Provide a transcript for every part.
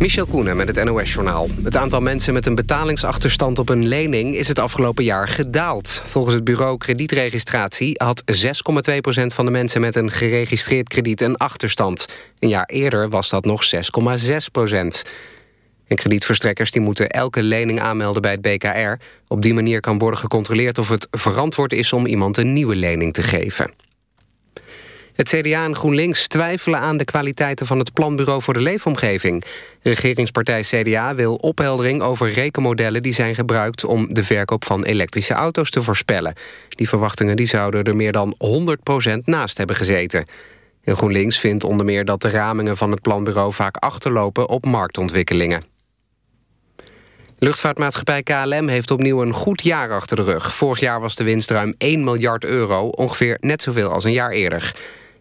Michel Koenen met het NOS-journaal. Het aantal mensen met een betalingsachterstand op een lening... is het afgelopen jaar gedaald. Volgens het bureau kredietregistratie... had 6,2% van de mensen met een geregistreerd krediet een achterstand. Een jaar eerder was dat nog 6,6% En kredietverstrekkers die moeten elke lening aanmelden bij het BKR. Op die manier kan worden gecontroleerd of het verantwoord is... om iemand een nieuwe lening te geven. Het CDA en GroenLinks twijfelen aan de kwaliteiten van het Planbureau voor de Leefomgeving. regeringspartij CDA wil opheldering over rekenmodellen die zijn gebruikt om de verkoop van elektrische auto's te voorspellen. Die verwachtingen die zouden er meer dan 100% naast hebben gezeten. En GroenLinks vindt onder meer dat de ramingen van het planbureau vaak achterlopen op marktontwikkelingen. Luchtvaartmaatschappij KLM heeft opnieuw een goed jaar achter de rug. Vorig jaar was de winst ruim 1 miljard euro, ongeveer net zoveel als een jaar eerder.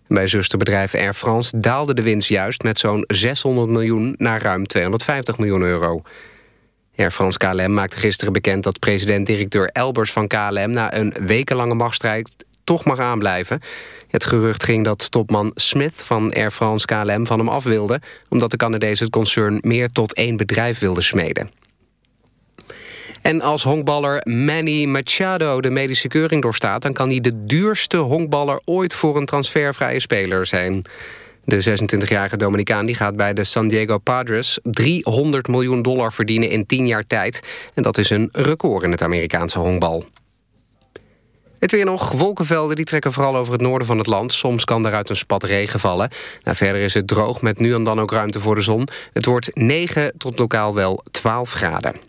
Bij zusterbedrijf Air France daalde de winst juist met zo'n 600 miljoen naar ruim 250 miljoen euro. Air France KLM maakte gisteren bekend dat president-directeur Elbers van KLM... na een wekenlange machtsstrijd toch mag aanblijven. Het gerucht ging dat topman Smith van Air France KLM van hem af wilde... omdat de Canadees het concern meer tot één bedrijf wilde smeden. En als honkballer Manny Machado de medische keuring doorstaat... dan kan hij de duurste honkballer ooit voor een transfervrije speler zijn. De 26-jarige Dominicaan die gaat bij de San Diego Padres 300 miljoen dollar verdienen in 10 jaar tijd. En dat is een record in het Amerikaanse honkbal. Het weer nog. Wolkenvelden die trekken vooral over het noorden van het land. Soms kan daaruit een spat regen vallen. Nou, verder is het droog met nu en dan ook ruimte voor de zon. Het wordt 9 tot lokaal wel 12 graden.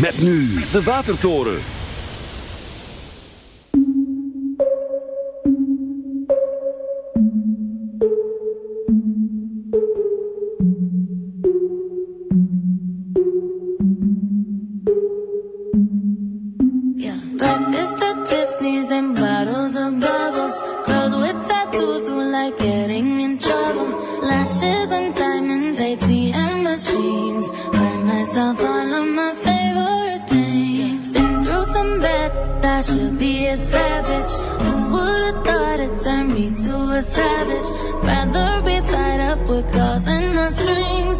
Met nu de Watertoren. Breakfast at Tiffany's and bottles of bubbles. I should be a savage. Who would've thought it turned me to a savage? Rather be tied up with claws and my strings.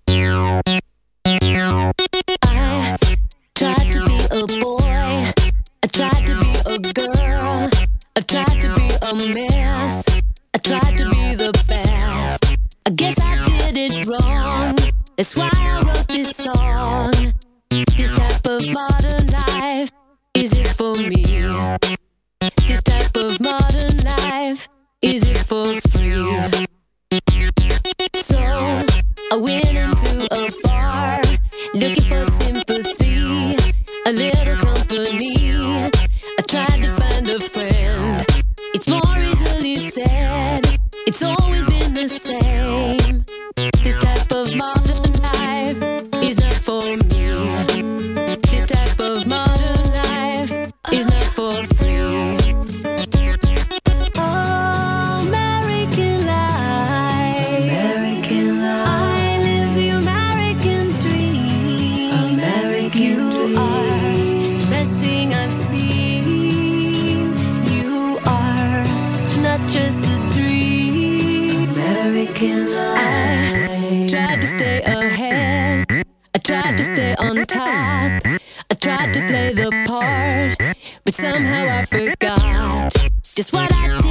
It's why just what I did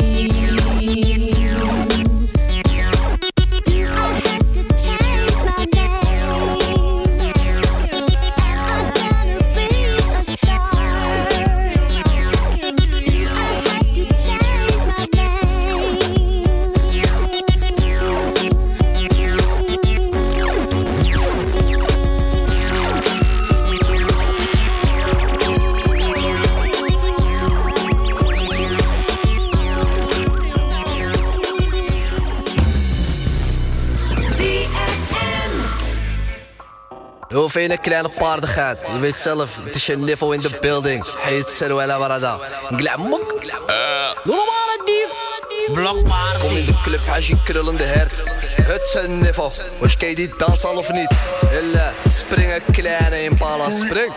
Heel veel kleine paardigheid. Je weet zelf, het is je niveau in de building. Heet Seruela Barada. Glamok. Doe normaal het dier. Blokpaard. Kom in de club, als je krullende hert. Het een niveau. Was je die dans al of niet? Hille, spring een kleine impala, spring.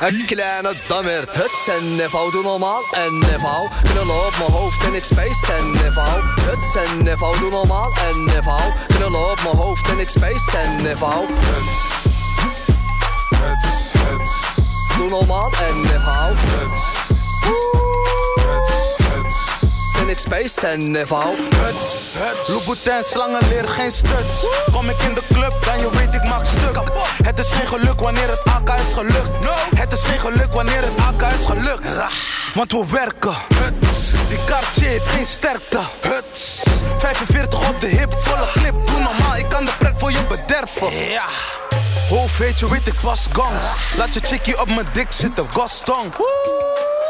Een kleine dammert. Het een niveau, doe normaal. Een niveau. Knullen op mijn hoofd en ik space een niveau. Het een niveau, doe normaal. Een niveau. Knullen op mijn hoofd en ik space een niveau. Doe normaal en nep hou. Ben ik space en nep hou. Huts, huts. Louboutin, slangen leren geen stuts. Kom ik in de club, dan je weet ik maak stuk. Het is geen geluk wanneer het AK is gelukt. Het is geen geluk wanneer het AK is gelukt. Want we werken. Huts. Die Cartier heeft geen sterkte. Huts. 45 op de hip, volle clip. Doe normaal, ik kan de pret voor je bederven. Ja. Hoofd weet je, weet ik was gans. Laat je chickie op mijn dik zitten, Gaston.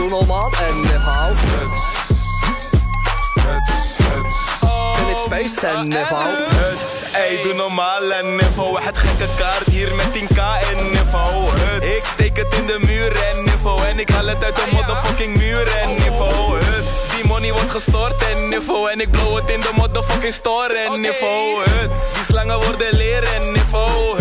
Doe normaal en nep hou. En ik space en nep hou. Huts, ey, doe normaal en niveau. Het gekke kaart hier met 10k en niveau. Huts, ik steek het in de muur en niveau. En ik haal het uit de motherfucking muur en niveau. Huts, die money wordt gestort en niveau. En ik blow het in de motherfucking store en niveau. Huts, die slangen worden leren en. Huts, die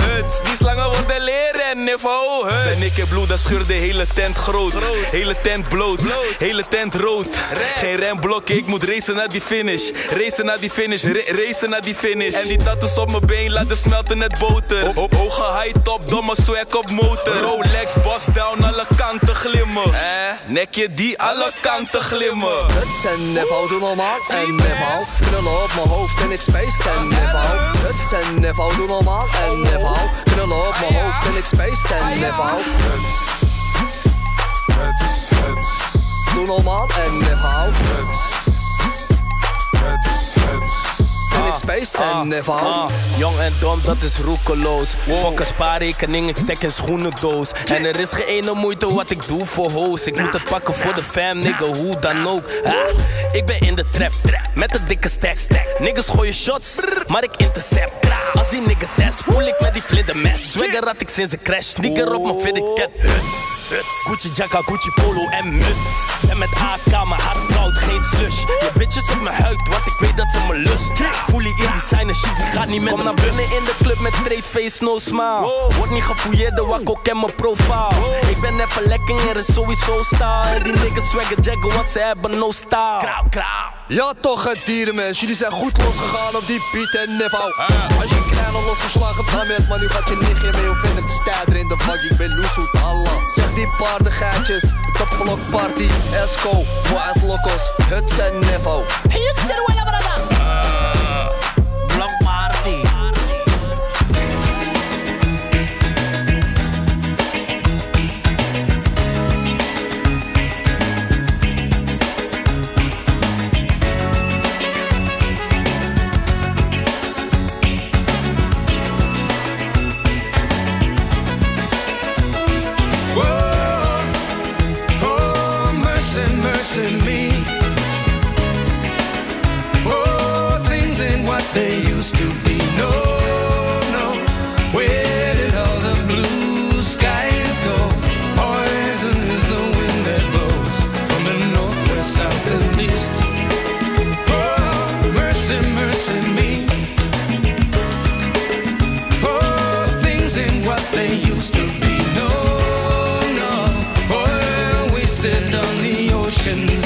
slangen worden leren en niveau. Ben ik in bloed, dan scheur de hele tent groot. Hele tent bloot, hele tent rood. Geen remblokken, ik moet racen naar die finish. Racen naar die finish, ra- racen naar die finish. En die tattoos op mijn been laten smelten net boter. Op, op hoge high top, domme swag op motor. Rolex, boss down, alle kanten glimmen. Eh, nekje die alle kanten glimmen. Huts en hou, doe normaal en hou. Knullen op mijn hoofd en ik space en hou. Huts en nep hou, doe normaal en hou. Knullen op mijn hoofd en ik space en nep hou. Doe normaal en hou. En ik space en hou. Ah, jong en dom, dat is roekeloos. Fuck een spaarrekening, ik stek een schoenendoos. En er is geen ene moeite wat ik doe voor hoes. Ik moet het pakken voor de fam, nigga, hoe dan ook. Ah, ik ben in de trap, met een dikke stack. Niggas gooien shots, maar ik intercept. Als die nigga test, voel ik met die vlindermes. Swagger had ik sinds de crash, nigger op mijn fitted cat. Huts, Gucci jacka, Gucci polo en muts. En met AK, mijn hart geen slush. Je bitches op mijn huid, want ik weet dat ze me lust. Voel je in designer shit, die gaat niet met Kom naar binnen in de club met straight face, no smile. Word niet gefouilleerd, de wakko ken mijn profile. Ik ben even lekker, er is sowieso style. En die niggas swagger jaggen, want ze hebben no style. Krauw, krauw. Ja toch het dierenmens, jullie zijn goed losgegaan op die Piet en Nevo Als je een kleine losgeslagen dam hebt, maar nu gaat je nichtje mee Hoe vind ik de stijder in de vak, ik ben loesoet Allah Zeg die paardengeitjes, de blok party, Esco, Wild Locos, Huts en Nevo Hey, said well, emotions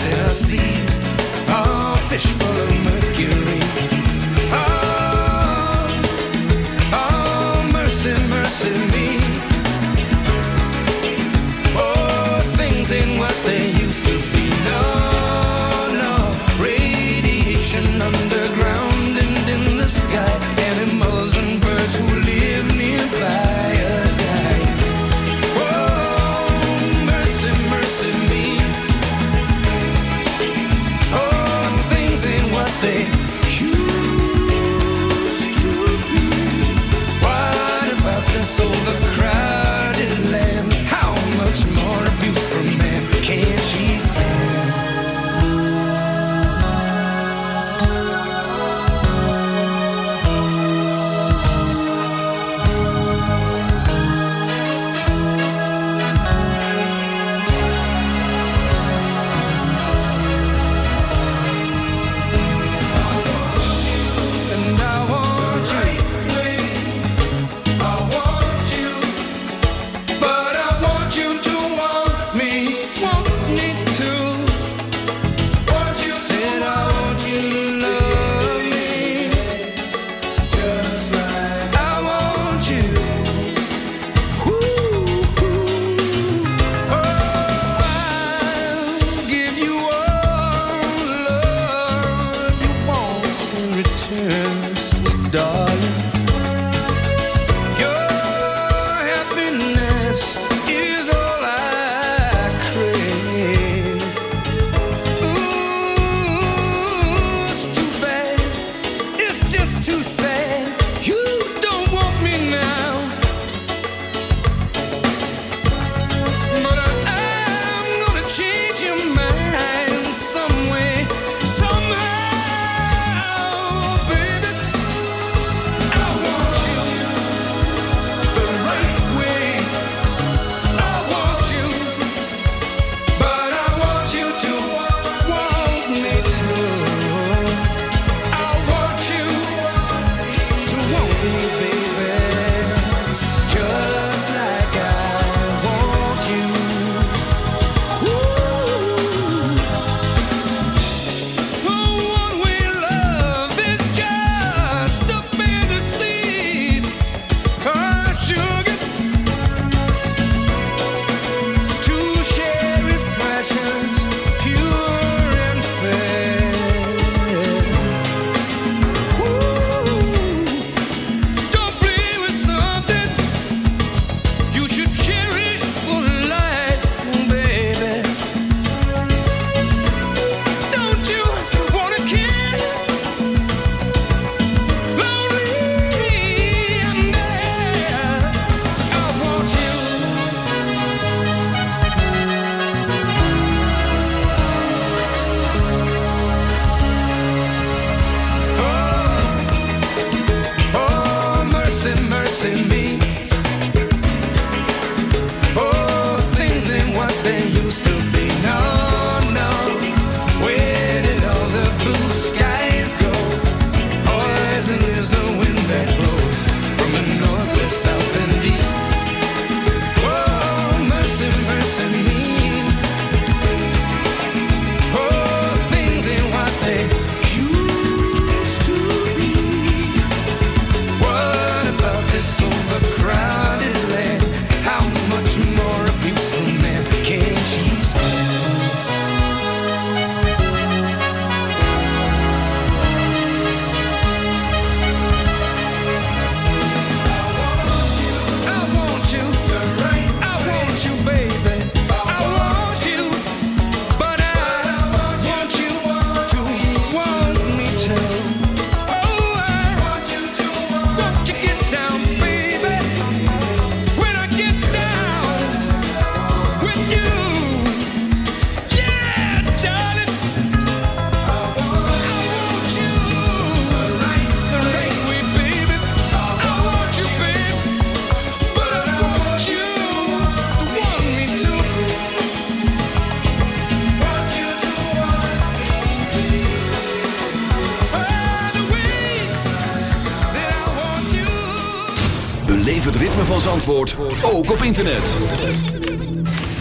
internet.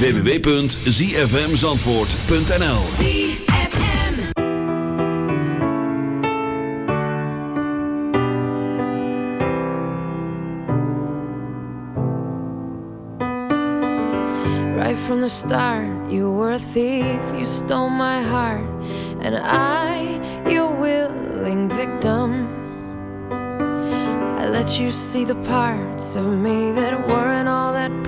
www.zfmzandvoort.nl Right from the start, you were a thief. You stole my heart. And I, your willing victim. I let you see the parts of me that were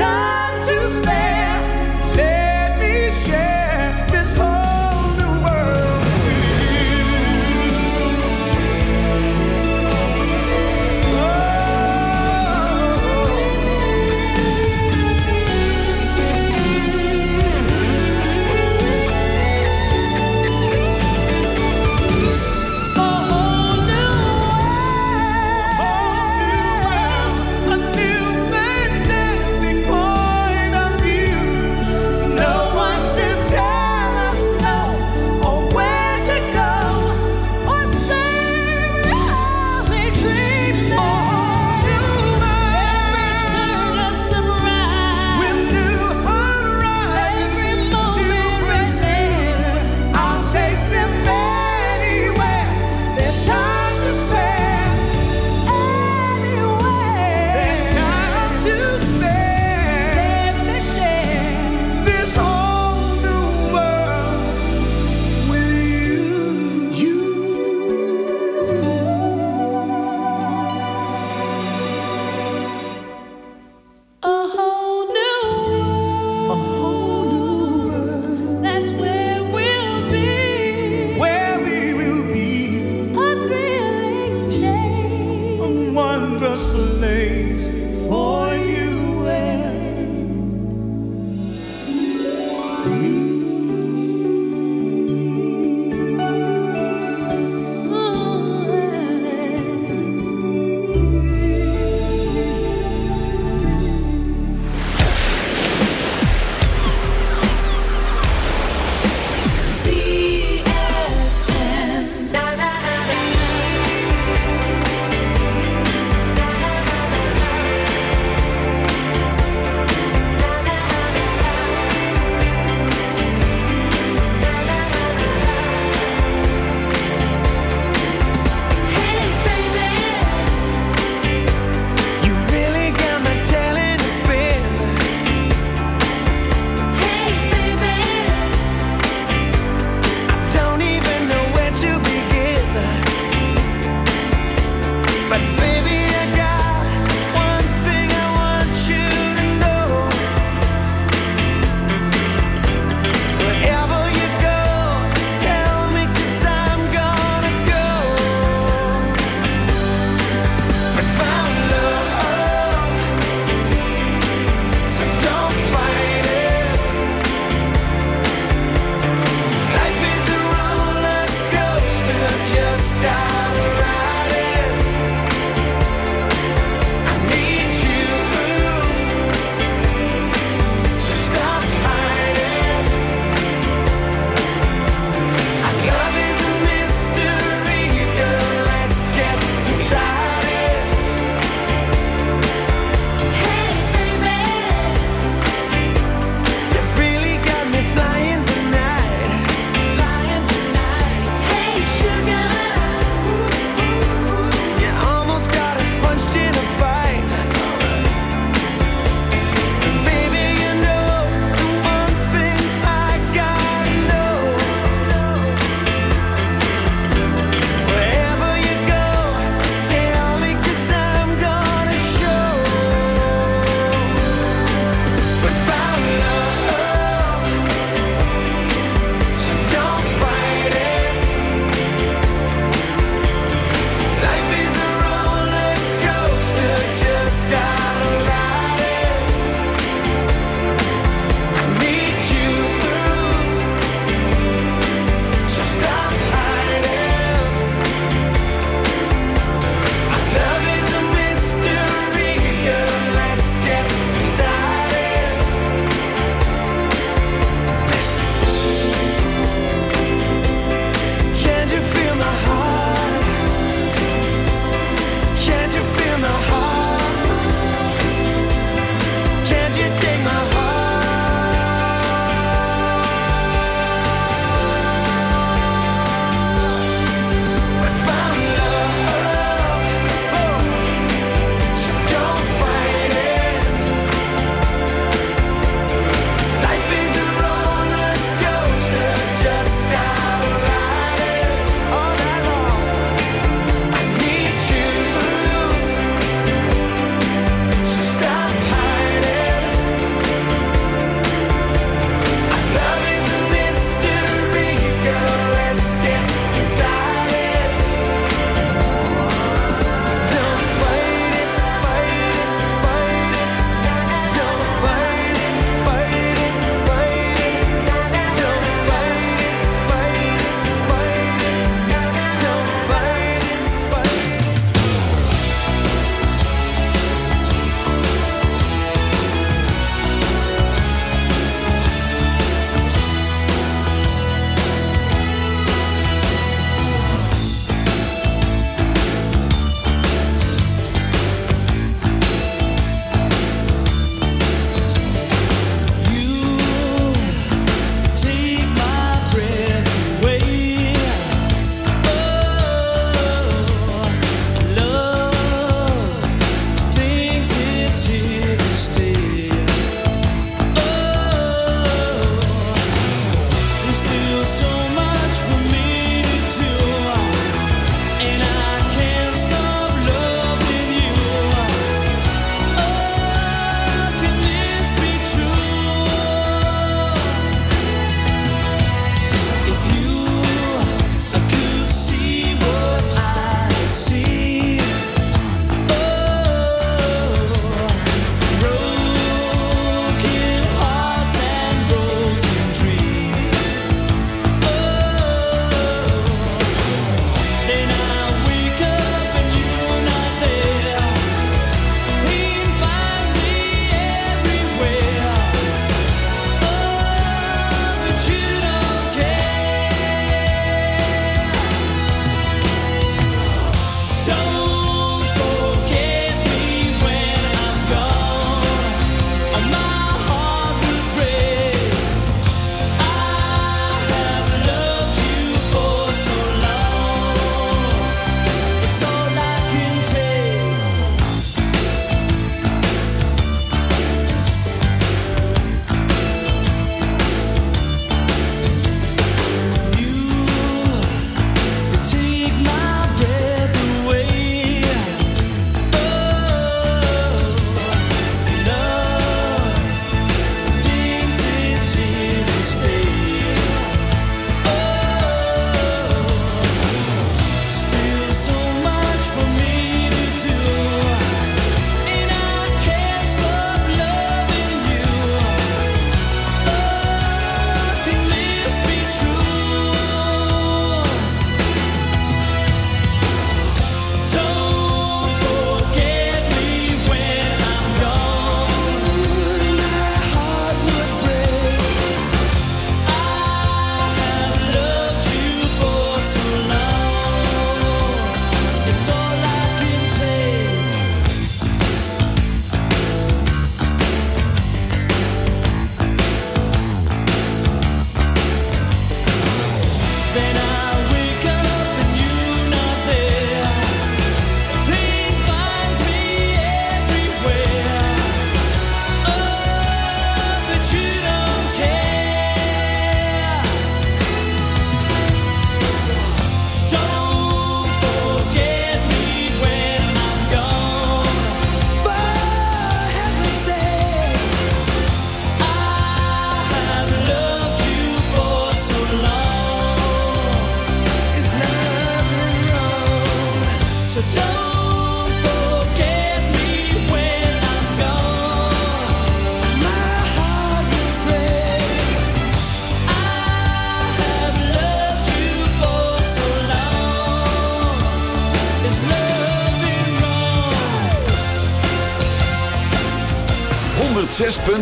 time to spare.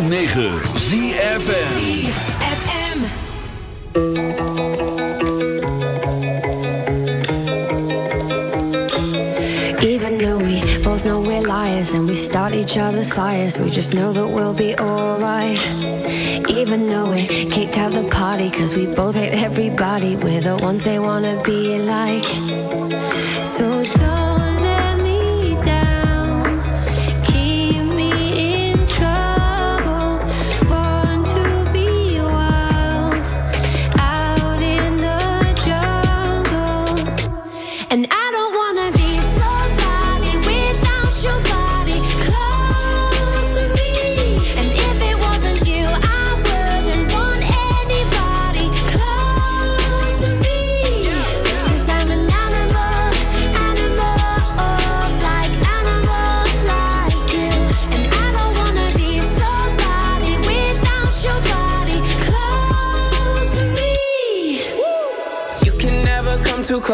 106.9 ZFN know we're liars and we start each other's fires. We just know that we'll be alright. Even though we kicked out the party, cause we both hate everybody. We're the ones they wanna be like.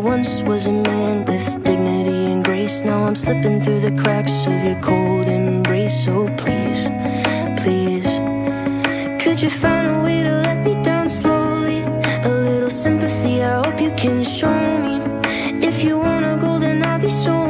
once was a man with dignity and grace. Now I'm slipping through the cracks of your cold embrace. So please, please, could you find a way to let me down slowly? A little sympathy, I hope you can show me. If you wanna go, then I'll be so.